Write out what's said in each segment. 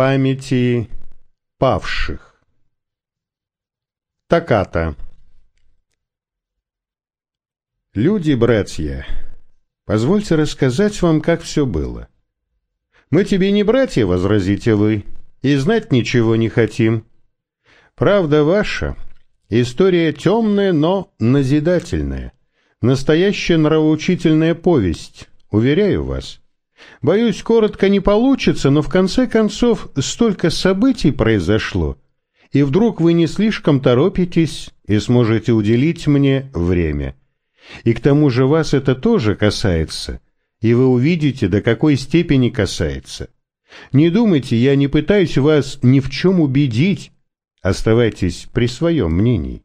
памяти павших. Таката. Люди, братья, позвольте рассказать вам, как все было. Мы тебе не братья, возразите вы, и знать ничего не хотим. Правда ваша, история темная, но назидательная. Настоящая нравоучительная повесть, уверяю вас. Боюсь, коротко не получится, но в конце концов столько событий произошло, и вдруг вы не слишком торопитесь и сможете уделить мне время. И к тому же вас это тоже касается, и вы увидите, до какой степени касается. Не думайте, я не пытаюсь вас ни в чем убедить, оставайтесь при своем мнении.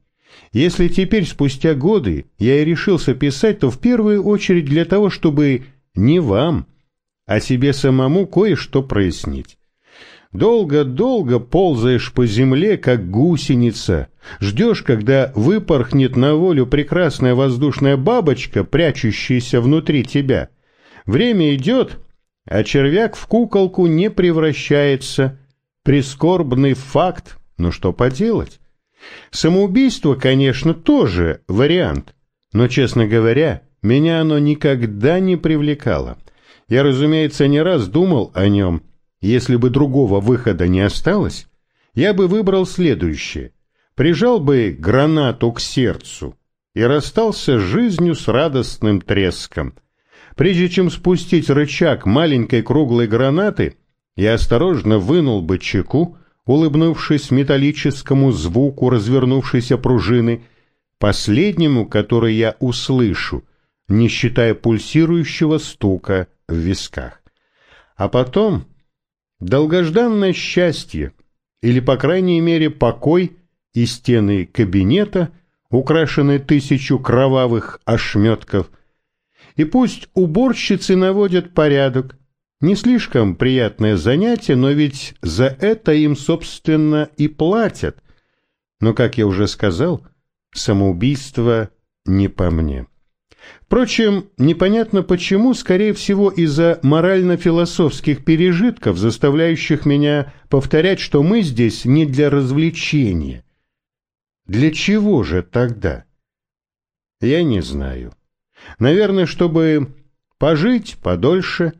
Если теперь, спустя годы, я и решился писать, то в первую очередь для того, чтобы не вам, а себе самому кое-что прояснить. Долго-долго ползаешь по земле, как гусеница, ждешь, когда выпорхнет на волю прекрасная воздушная бабочка, прячущаяся внутри тебя. Время идет, а червяк в куколку не превращается. Прискорбный факт, но что поделать? Самоубийство, конечно, тоже вариант, но, честно говоря, меня оно никогда не привлекало. Я, разумеется, не раз думал о нем. Если бы другого выхода не осталось, я бы выбрал следующее. Прижал бы гранату к сердцу и расстался с жизнью с радостным треском. Прежде чем спустить рычаг маленькой круглой гранаты, я осторожно вынул бы чеку, улыбнувшись металлическому звуку развернувшейся пружины, последнему, который я услышу, не считая пульсирующего стука в висках. А потом долгожданное счастье, или, по крайней мере, покой и стены кабинета, украшенные тысячу кровавых ошметков, и пусть уборщицы наводят порядок, не слишком приятное занятие, но ведь за это им, собственно, и платят. Но, как я уже сказал, самоубийство не по мне. Впрочем, непонятно почему, скорее всего, из-за морально-философских пережитков, заставляющих меня повторять, что мы здесь не для развлечения. Для чего же тогда? Я не знаю. Наверное, чтобы пожить подольше,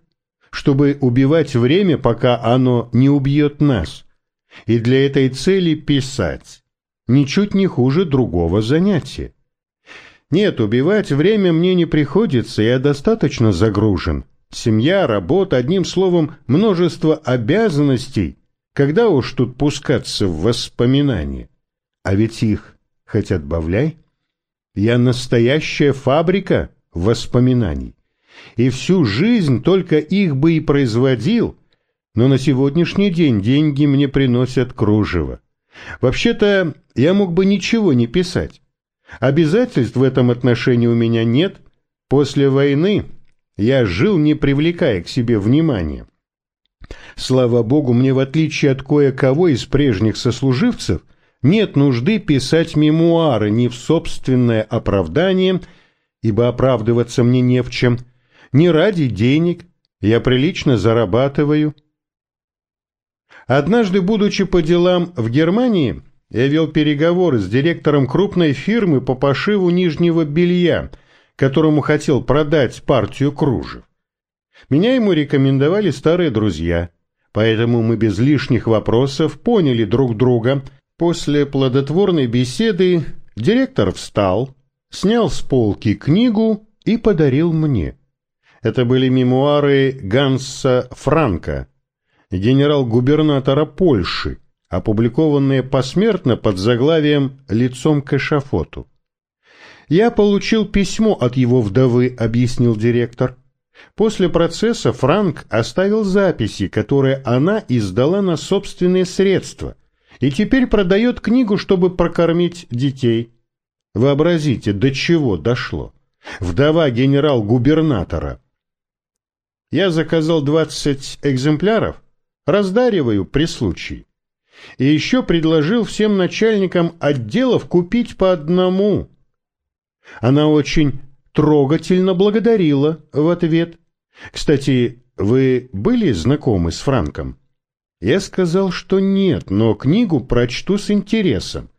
чтобы убивать время, пока оно не убьет нас, и для этой цели писать, ничуть не хуже другого занятия. Нет, убивать время мне не приходится, я достаточно загружен. Семья, работа, одним словом, множество обязанностей. Когда уж тут пускаться в воспоминания? А ведь их хоть отбавляй. Я настоящая фабрика воспоминаний. И всю жизнь только их бы и производил, но на сегодняшний день деньги мне приносят кружево. Вообще-то я мог бы ничего не писать. Обязательств в этом отношении у меня нет. После войны я жил, не привлекая к себе внимания. Слава богу, мне, в отличие от кое-кого из прежних сослуживцев, нет нужды писать мемуары ни в собственное оправдание, ибо оправдываться мне не в чем, ни ради денег, я прилично зарабатываю. Однажды, будучи по делам в Германии, я вел переговоры с директором крупной фирмы по пошиву нижнего белья, которому хотел продать партию кружев. Меня ему рекомендовали старые друзья, поэтому мы без лишних вопросов поняли друг друга. После плодотворной беседы директор встал, снял с полки книгу и подарил мне. Это были мемуары Ганса Франка, генерал-губернатора Польши, опубликованные посмертно под заглавием «Лицом к эшафоту». «Я получил письмо от его вдовы», — объяснил директор. После процесса Франк оставил записи, которые она издала на собственные средства, и теперь продает книгу, чтобы прокормить детей. Вообразите, до чего дошло. Вдова генерал-губернатора. Я заказал двадцать экземпляров, раздариваю при случае. И еще предложил всем начальникам отделов купить по одному. Она очень трогательно благодарила в ответ. Кстати, вы были знакомы с Франком? Я сказал, что нет, но книгу прочту с интересом.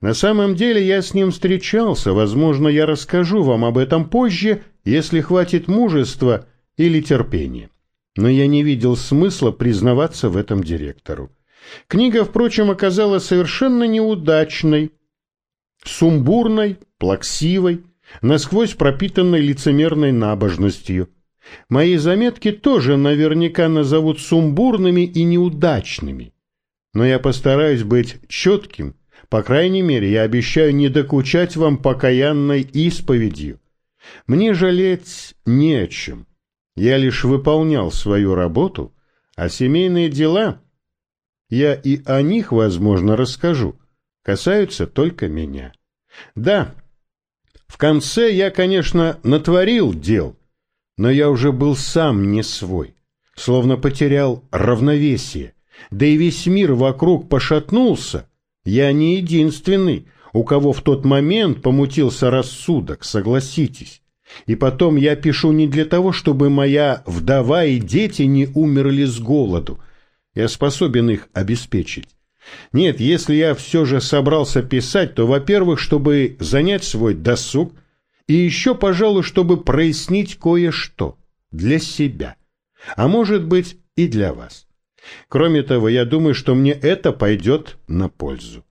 На самом деле я с ним встречался, возможно, я расскажу вам об этом позже, если хватит мужества или терпения. Но я не видел смысла признаваться в этом директору. Книга, впрочем, оказалась совершенно неудачной, сумбурной, плаксивой, насквозь пропитанной лицемерной набожностью. Мои заметки тоже наверняка назовут сумбурными и неудачными. Но я постараюсь быть четким, по крайней мере, я обещаю не докучать вам покаянной исповедью. Мне жалеть не о чем. Я лишь выполнял свою работу, а семейные дела, я и о них, возможно, расскажу, касаются только меня. Да, в конце я, конечно, натворил дел, но я уже был сам не свой, словно потерял равновесие, да и весь мир вокруг пошатнулся. Я не единственный, у кого в тот момент помутился рассудок, согласитесь. И потом я пишу не для того, чтобы моя вдова и дети не умерли с голоду. Я способен их обеспечить. Нет, если я все же собрался писать, то, во-первых, чтобы занять свой досуг, и еще, пожалуй, чтобы прояснить кое-что для себя, а может быть и для вас. Кроме того, я думаю, что мне это пойдет на пользу.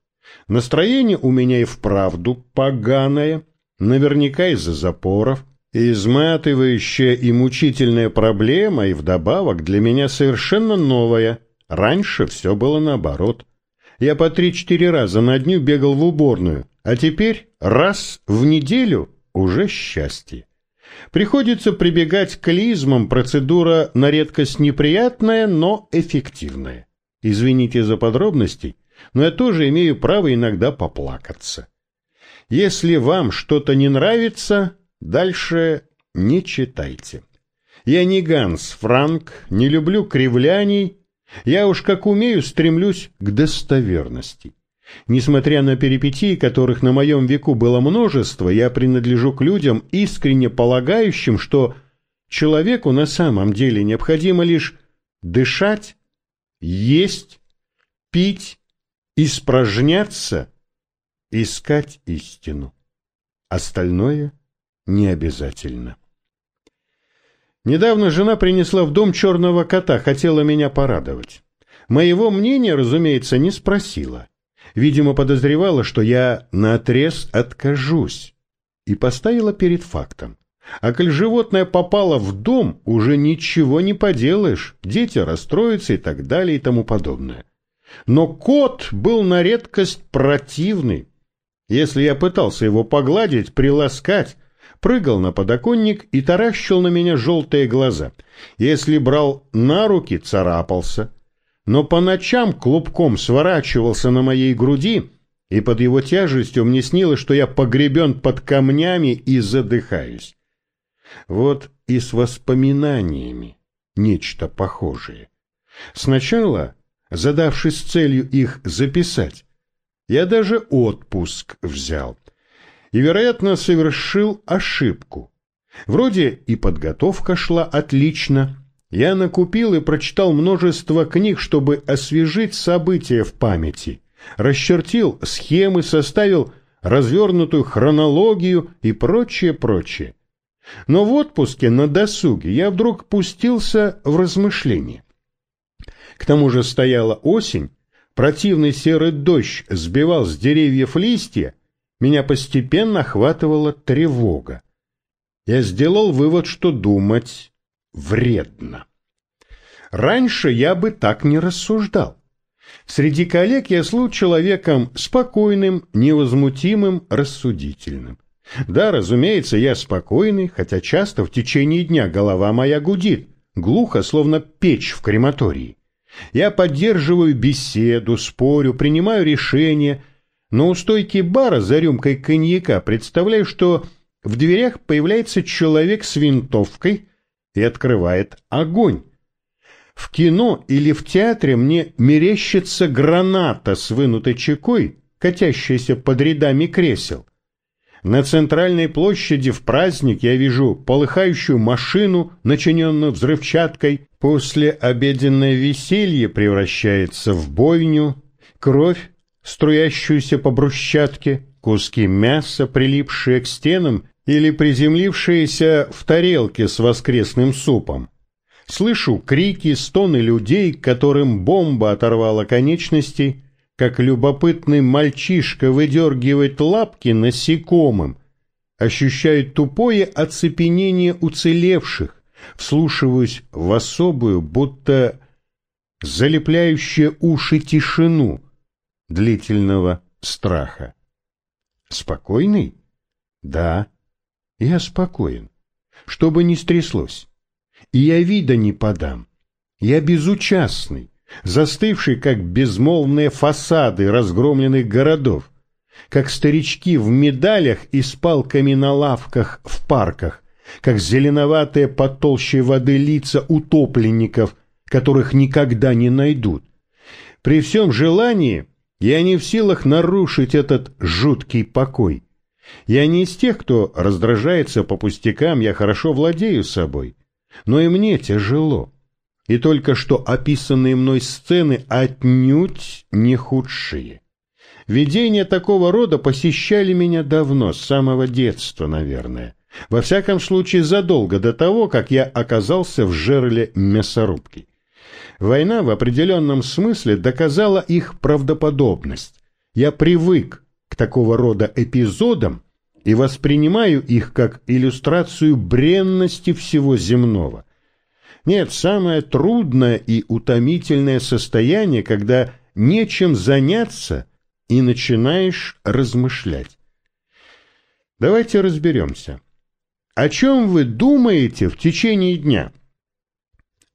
Настроение у меня и вправду поганое, наверняка из-за запоров, изматывающая и мучительная проблема, и вдобавок для меня совершенно новая. Раньше все было наоборот. Я по три-четыре раза на дню бегал в уборную, а теперь раз в неделю уже счастье. Приходится прибегать к клизмам, процедура на редкость неприятная, но эффективная. Извините за подробности, но я тоже имею право иногда поплакаться. Если вам что-то не нравится, дальше не читайте. Я не Ганс Франк, не люблю кривляний я уж как умею стремлюсь к достоверности. Несмотря на перипетии, которых на моем веку было множество, я принадлежу к людям, искренне полагающим, что человеку на самом деле необходимо лишь дышать, есть, пить, испражняться, искать истину. Остальное не обязательно. Недавно жена принесла в дом черного кота, хотела меня порадовать. Моего мнения, разумеется, не спросила. Видимо, подозревала, что я наотрез откажусь. И поставила перед фактом. А коль животное попало в дом, уже ничего не поделаешь, дети расстроятся и так далее и тому подобное. Но кот был на редкость противный. Если я пытался его погладить, приласкать, прыгал на подоконник и таращил на меня желтые глаза. Если брал на руки, царапался. Но по ночам клубком сворачивался на моей груди, и под его тяжестью мне снилось, что я погребен под камнями и задыхаюсь. Вот и с воспоминаниями нечто похожее. Сначала, задавшись целью их записать, я даже отпуск взял — и, вероятно, совершил ошибку. Вроде и подготовка шла отлично. Я накупил и прочитал множество книг, чтобы освежить события в памяти. Расчертил схемы, составил развернутую хронологию и прочее, прочее. Но в отпуске на досуге я вдруг пустился в размышления. К тому же стояла осень, противный серый дождь сбивал с деревьев листья, меня постепенно охватывала тревога. Я сделал вывод, что думать вредно. Раньше я бы так не рассуждал. Среди коллег я слыл человеком спокойным, невозмутимым, рассудительным. Да, разумеется, я спокойный, хотя часто в течение дня голова моя гудит, глухо, словно печь в крематории. Я поддерживаю беседу, спорю, принимаю решения – но у стойки бара за рюмкой коньяка представляю, что в дверях появляется человек с винтовкой и открывает огонь. В кино или в театре мне мерещится граната с вынутой чекой, катящаяся под рядами кресел. На центральной площади в праздник я вижу полыхающую машину, начиненную взрывчаткой. После обеденное веселье превращается в бойню, кровь, струящуюся по брусчатке, куски мяса, прилипшие к стенам или приземлившиеся в тарелке с воскресным супом. Слышу крики, стоны людей, которым бомба оторвала конечности, как любопытный мальчишка выдергивает лапки насекомым, ощущаю тупое оцепенение уцелевших, вслушиваюсь в особую, будто залепляющую уши тишину длительного страха. Спокойный? Да, я спокоен. Что бы ни стряслось. И я вида не подам. Я безучастный, застывший, как безмолвные фасады разгромленных городов, как старички в медалях и с палками на лавках в парках, как зеленоватые потолще воды лица утопленников, которых никогда не найдут. При всем желании я не в силах нарушить этот жуткий покой. Я не из тех, кто раздражается по пустякам, я хорошо владею собой. Но и мне тяжело. И только что описанные мной сцены отнюдь не худшие. Видения такого рода посещали меня давно, с самого детства, наверное. Во всяком случае, задолго до того, как я оказался в жерле мясорубки. Война в определенном смысле доказала их правдоподобность. Я привык к такого рода эпизодам и воспринимаю их как иллюстрацию бренности всего земного. Нет, самое трудное и утомительное состояние, когда нечем заняться и начинаешь размышлять. Давайте разберемся. О чем вы думаете в течение дня?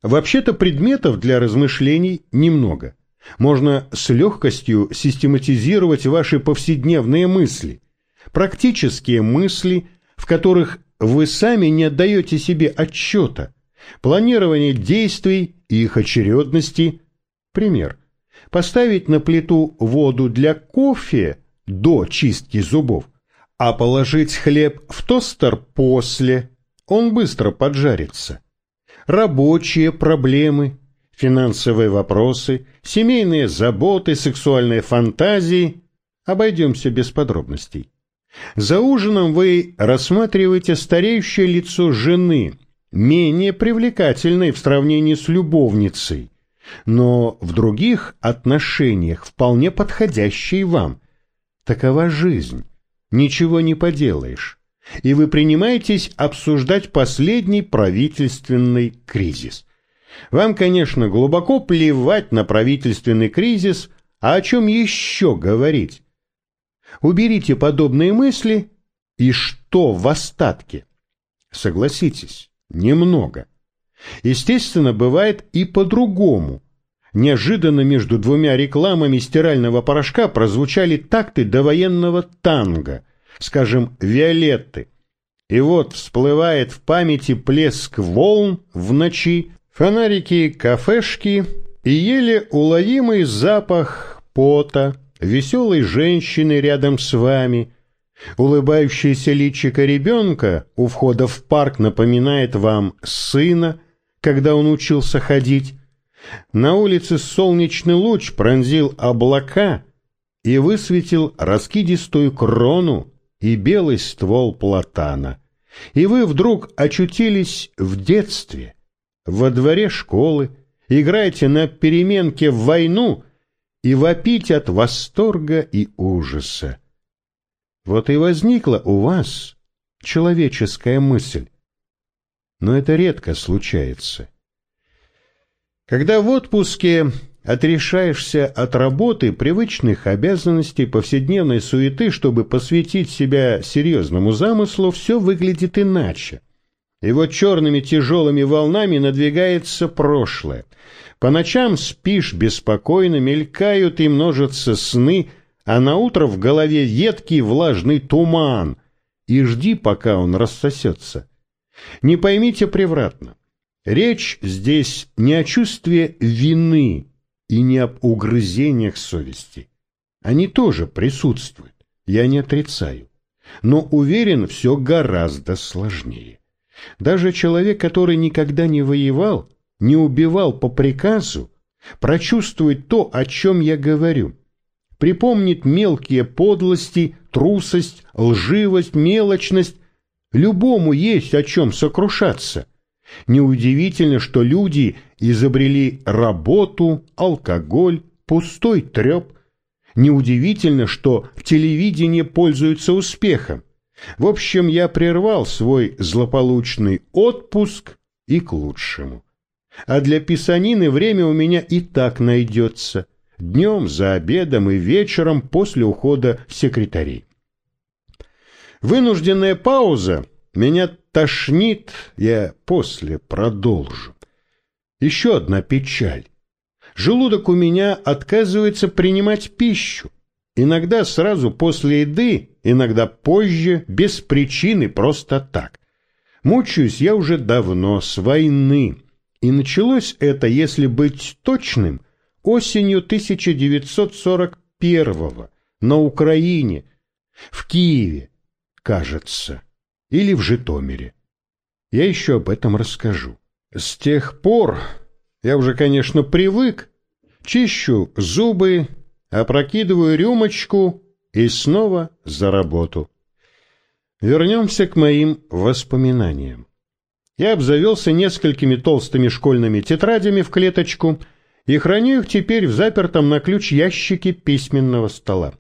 Вообще-то предметов для размышлений немного. Можно с легкостью систематизировать ваши повседневные мысли. Практические мысли, в которых вы сами не отдаете себе отчета. Планирование действий и их очередности. Пример. Поставить на плиту воду для кофе до чистки зубов, а положить хлеб в тостер после. Он быстро поджарится рабочие проблемы, финансовые вопросы, семейные заботы, сексуальные фантазии. Обойдемся без подробностей. За ужином вы рассматриваете стареющее лицо жены, менее привлекательной в сравнении с любовницей, но в других отношениях вполне подходящей вам. Такова жизнь. Ничего не поделаешь и вы принимаетесь обсуждать последний правительственный кризис. Вам, конечно, глубоко плевать на правительственный кризис, а о чем еще говорить? Уберите подобные мысли, и что в остатке? Согласитесь, немного. Естественно, бывает и по-другому. Неожиданно между двумя рекламами стирального порошка прозвучали такты довоенного танго – скажем, Виолетты. И вот всплывает в памяти плеск волн в ночи, фонарики кафешки и еле уловимый запах пота, веселой женщины рядом с вами. Улыбающееся личико ребенка у входа в парк напоминает вам сына, когда он учился ходить. На улице солнечный луч пронзил облака и высветил раскидистую крону и белый ствол платана. И вы вдруг очутились в детстве, во дворе школы, играете на переменке в войну и вопите от восторга и ужаса. Вот и возникла у вас человеческая мысль. Но это редко случается. Когда в отпуске отрешаешься от работы, привычных обязанностей, повседневной суеты, чтобы посвятить себя серьезному замыслу, все выглядит иначе. И вот черными тяжелыми волнами надвигается прошлое. По ночам спишь беспокойно, мелькают и множатся сны, а на утро в голове едкий влажный туман, и жди, пока он рассосется. Не поймите превратно. Речь здесь не о чувстве вины, и не об угрызениях совести. Они тоже присутствуют, я не отрицаю. Но уверен, все гораздо сложнее. Даже человек, который никогда не воевал, не убивал по приказу, прочувствует то, о чем я говорю. Припомнит мелкие подлости, трусость, лживость, мелочность. Любому есть о чем сокрушаться. Неудивительно, что люди изобрели работу, алкоголь, пустой треп. Неудивительно, что в телевидении пользуются успехом. В общем, я прервал свой злополучный отпуск и к лучшему. А для писанины время у меня и так найдется. Днем, за обедом и вечером после ухода секретарей. Вынужденная пауза. Меня тошнит, я после продолжу. Еще одна печаль. Желудок у меня отказывается принимать пищу. Иногда сразу после еды, иногда позже, без причины, просто так. Мучаюсь я уже давно, с войны. И началось это, если быть точным, осенью 1941-го на Украине, в Киеве, кажется, или в Житомире. Я еще об этом расскажу. С тех пор я уже, конечно, привык, чищу зубы, опрокидываю рюмочку и снова за работу. Вернемся к моим воспоминаниям. Я обзавелся несколькими толстыми школьными тетрадями в клеточку и храню их теперь в запертом на ключ ящике письменного стола.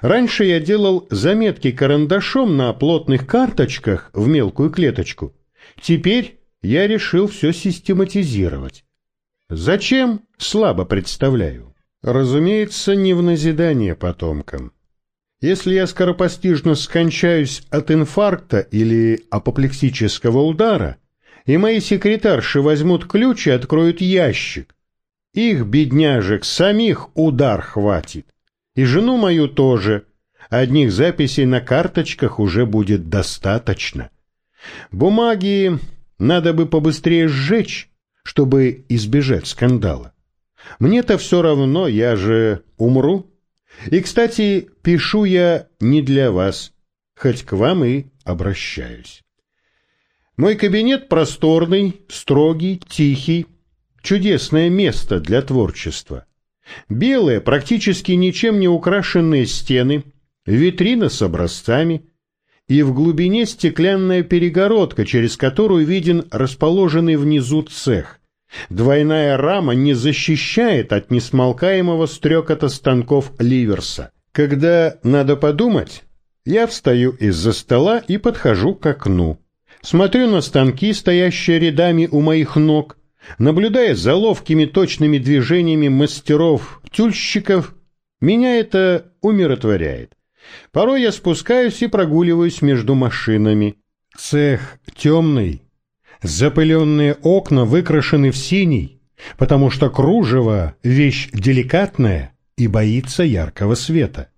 Раньше я делал заметки карандашом на плотных карточках в мелкую клеточку. Теперь я решил все систематизировать. Зачем? Слабо представляю. Разумеется, не в назидание потомкам. Если я скоропостижно скончаюсь от инфаркта или апоплексического удара, и мои секретарши возьмут ключ и откроют ящик, их, бедняжек, самих удар хватит. И жену мою тоже. Одних записей на карточках уже будет достаточно. Бумаги надо бы побыстрее сжечь, чтобы избежать скандала. Мне-то все равно, я же умру. И, кстати, пишу я не для вас, хоть к вам и обращаюсь. Мой кабинет просторный, строгий, тихий, чудесное место для творчества. Белые, практически ничем не украшенные стены, витрина с образцами и в глубине стеклянная перегородка, через которую виден расположенный внизу цех. Двойная рама не защищает от несмолкаемого стрекота станков Ливерса. Когда надо подумать, я встаю из-за стола и подхожу к окну. Смотрю на станки, стоящие рядами у моих ног, наблюдая за ловкими точными движениями мастеров-тюльщиков, меня это умиротворяет. Порой я спускаюсь и прогуливаюсь между машинами. Цех темный, Запыленные окна выкрашены в синий, потому что кружево — вещь деликатная и боится яркого света.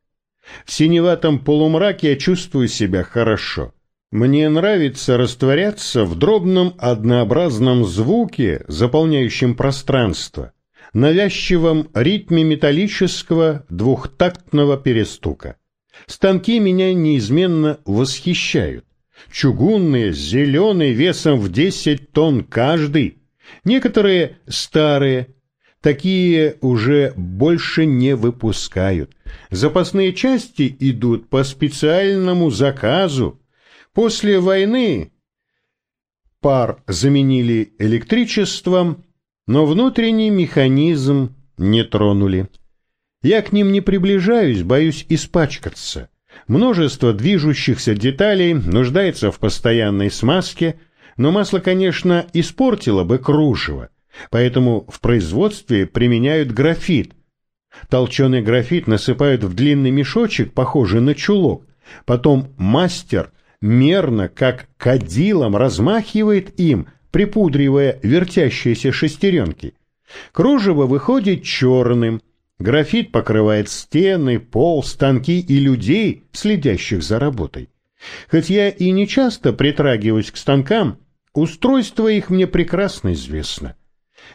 В синеватом полумраке я чувствую себя хорошо. Мне нравится растворяться в дробном однообразном звуке, заполняющем пространство, навязчивом ритме металлического двухтактного перестука. Станки меня неизменно восхищают чугунные, зеленые, весом в 10 тонн каждый. Некоторые старые, такие уже больше не выпускают. Запасные части идут по специальному заказу. После войны пар заменили электричеством, но внутренний механизм не тронули. Я к ним не приближаюсь, боюсь испачкаться. Множество движущихся деталей нуждается в постоянной смазке, но масло, конечно, испортило бы кружево, поэтому в производстве применяют графит. Толченый графит насыпают в длинный мешочек, похожий на чулок, потом мастер мерно, как кадилом, размахивает им, припудривая вертящиеся шестеренки. Кружево выходит черным, Графит покрывает стены, пол, станки и людей, следящих за работой. Хоть я и не часто притрагиваюсь к станкам, устройство их мне прекрасно известно.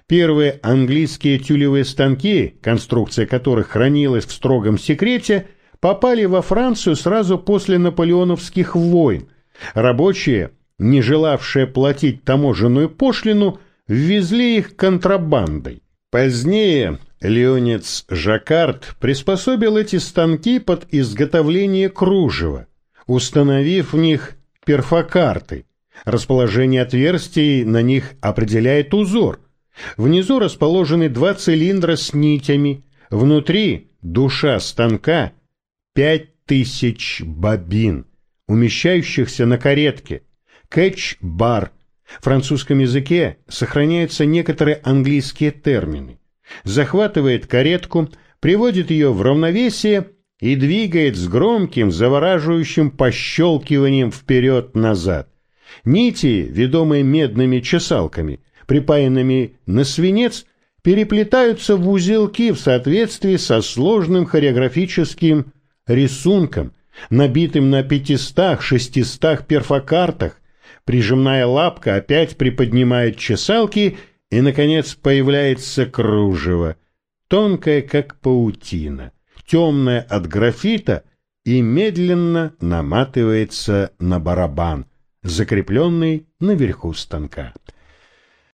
Первые английские тюлевые станки, конструкция которых хранилась в строгом секрете, попали во Францию сразу после наполеоновских войн. Рабочие, не желавшие платить таможенную пошлину, ввезли их контрабандой. Позднее Леонец Жаккард приспособил эти станки под изготовление кружева, установив в них перфокарты. Расположение отверстий на них определяет узор. Внизу расположены два цилиндра с нитями, внутри душа станка пять тысяч бобин, умещающихся на каретке, кэтч-бар. В французском языке сохраняются некоторые английские термины. Захватывает каретку, приводит ее в равновесие и двигает с громким, завораживающим пощелкиванием вперед-назад. Нити, ведомые медными чесалками, припаянными на свинец, переплетаются в узелки в соответствии со сложным хореографическим рисунком, набитым на пятистах-шестистах перфокартах. Прижимная лапка опять приподнимает чесалки, и, наконец, появляется кружево, тонкое, как паутина, темное от графита и медленно наматывается на барабан, закрепленный наверху станка.